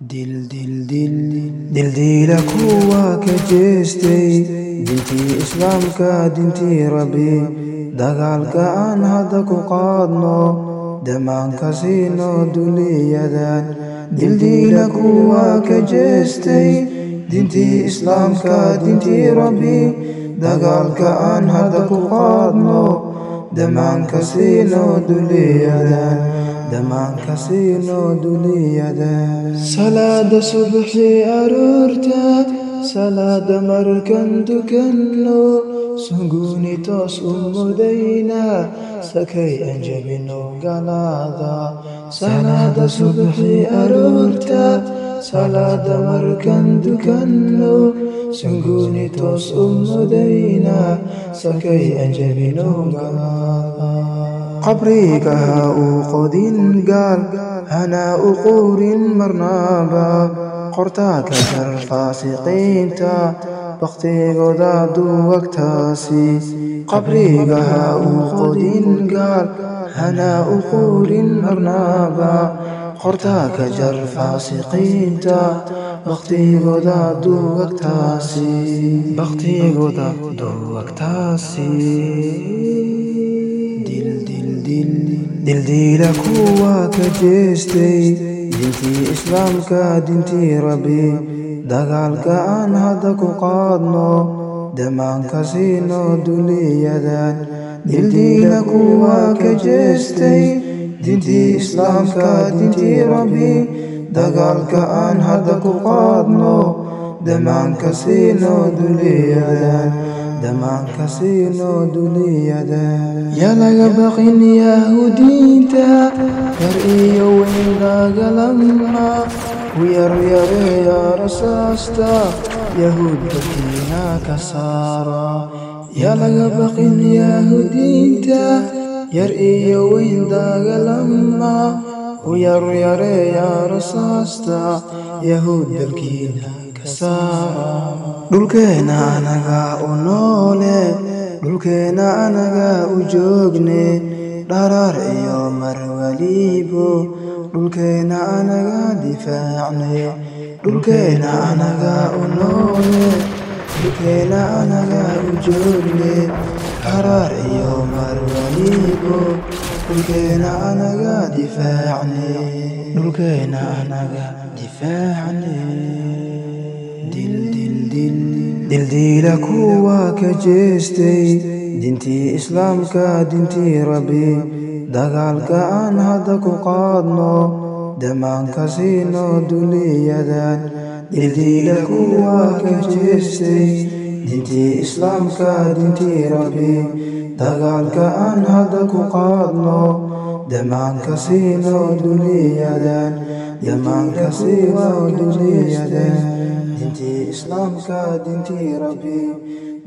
دل دل دل دل دل قوة كجيستي دنتي إسلام كا دنتي ربي. دغال كا أن هدك قادنا دمان كسينا دنيا دان دل دل قوة كجيستي دنتي إسلام كا دنتي ربي. دغال كا أن هدك قادنا دمان كسينا دنيا دان duliyadan salaada subaxii aroorta salaada markan dukanno sunguuni toos u mudayna sakay aan jabino galaada salaada subaxii aroorta salaada markan dukanno sunguuni toos u mudayna sakay aan jabino galaada qabriga ha uu qodin gaal hana u quurin marnaba qortaa ka jar faasiqiinta bakhtigooda duwagtaasi qabriga ha uu qodin gaal hana u quurin marnaba qortaa ka jar faasiqiinta bakhtigooda duwagtaasi bakhtigooda duwagtaasi jeestay dintii islaamka dintii rabbi dagaalka aan hadda ku qaadno dhammaanka siino duliyadan dildiila kuwa ka jeestay dintii islaamka dintii rabbi dagaalka aan hadda ku qaadno dhammaanka siino duliyadan dhammaanka siino duliyadan yaa laga دمع كسين دنيا دا. يا لغا بغين يا هديتا فرئي وين دا ويا وير يا يا رساستا. يهود بكينا كسارة يا لغا بغين يا هديتا يرئي وين دا غلما ويا ريا ريا رصاصتا يهود بالكينا dhulkeenna anaga u noole dhulkeenna anaga u joogne. Dharaar iyo marwaliibo dhulkeenna anaga difaacne. Dhulkeenna anaga u noole dhulkeenna anagaa u joogne. Dharaar iyo marwaliibo dhulkeenna anaga difaacne. Dhulkeenna anagaa difaacne. Dildiila kuwa ka jeestay dintii islaamka dintii rabbi dagaalka aan hadda ku qaadno dhammaanka siino duliyadan dildiila kuwa ka jeestay dintii دغان كان هدك قادنو دمان كسيلا ودنيا دان دمان كسيلا ودنيا دان دنتي اسلام كادنتي ربي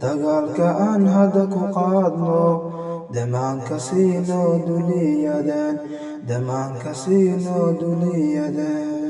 دغان كان هدك قادنو دمان كسيلا ودنيا دان دمان كسيلا ودنيا دان